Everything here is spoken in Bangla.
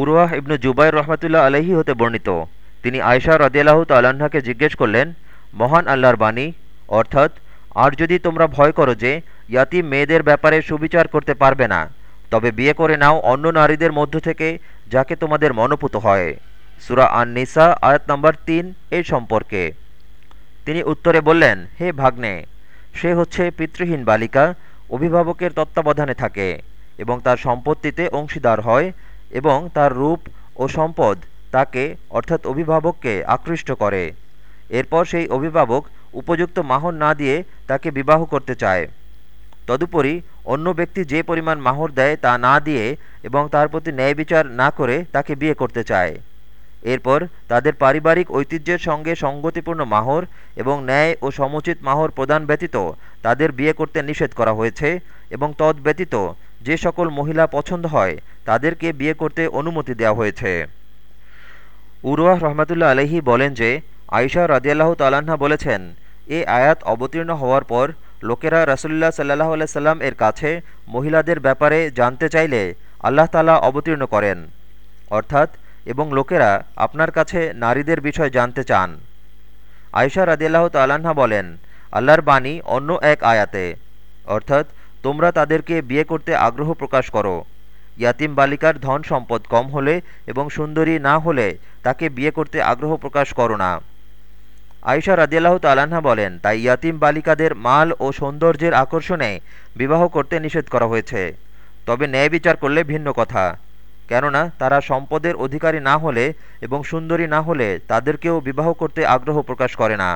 উরওয়াহ ইবনু জুবাইর রহমতুল্লাহ আলহি হতে বর্ণিত। তিনি আয়সা রদিয়াল্লাহ তাল্লাহ্নাকে জিজ্ঞেস করলেন, মহান আল্লাহর বাণী? অর্থাৎ, আর যদি তোমরা ভয় করো যে ইয়াতি মেয়েদের ব্যাপারে সুবিচার করতে পারবে না, তবে বিয়ে করে নাও অন্য নারীদের মধ্য থেকে যাকে তোমাদের মনোপুত হয়। সুরা আন নিসা আয়াত নম্বর তিন এই সম্পর্কে। তিনি উত্তরে বললেন, হে ভাগ্নে, সে হচ্ছে পিতৃহীন বালিকা, অভিভাবকের তত্ত্বাবধানে থাকে এবং তার সম্পত্তিতে অংশীদার হয় এবং তার রূপ ও সম্পদ তাকে, অর্থাৎ অভিভাবককে, আকৃষ্ট করে। এরপর সেই অভিভাবক উপযুক্ত মাহর না দিয়ে তাকে বিবাহ করতে চায়। তদুপরি অন্য ব্যক্তি যে পরিমাণ মাহর দেয় তা না দিয়ে এবং তার প্রতি ন্যায় বিচার না করে তাকে বিয়ে করতে চায়। এরপর তাদের পারিবারিক ঐতিহ্যের সঙ্গে সঙ্গতিপূর্ণ মাহর এবং ন্যায় ও সমুচিত মাহর প্রদান ব্যতীত তাদের বিয়ে করতে নিষেধ করা হয়েছে এবং তদ ব্যতীত যে সকল মহিলা পছন্দ হয়, তাদেরকে বিয়ে করতে অনুমতি দেওয়া হয়েছে। উরওয়াহ রহমতুল্লা আলহি বলেন যে আয়সা রাজিয়াল্লাহ তালাহা বলেছেন, এ আয়াত অবতীর্ণ হওয়ার পর লোকেরা রসুল্লাহ সাল্লাহ সাল্লাম এর কাছে মহিলাদের ব্যাপারে জানতে চাইলে আল্লাহ তালা অবতীর্ণ করেন। অর্থাৎ, এবং লোকেরা আপনার কাছে নারীদের বিষয় জানতে চান। আয়সা রাদিয়াল্লাহ তাল্লাহা বলেন, আল্লাহর বাণী অন্য এক আয়াতে। অর্থাৎ তোমরা তাদেরকে বিয়ে করতে আগ্রহ প্রকাশ করো। ইয়াতিম বালিকার ধন সম্পদ কম হলে এবং সুন্দরী না হলে তাকে বিয়ে করতে আগ্রহ প্রকাশ করো না। আয়সা রাদিয়াল্লাহ তালাহা বলেন, তাই ইয়াতিম বালিকাদের মাল ও সৌন্দর্যের আকর্ষণে বিবাহ করতে নিষেধ করা হয়েছে। তবে ন্যায় বিচার করলে ভিন্ন কথা। কেননা, তারা সম্পদের অধিকারী না হলে এবং সুন্দরী না হলে তাদেরকেও বিবাহ করতে আগ্রহ প্রকাশ করে না।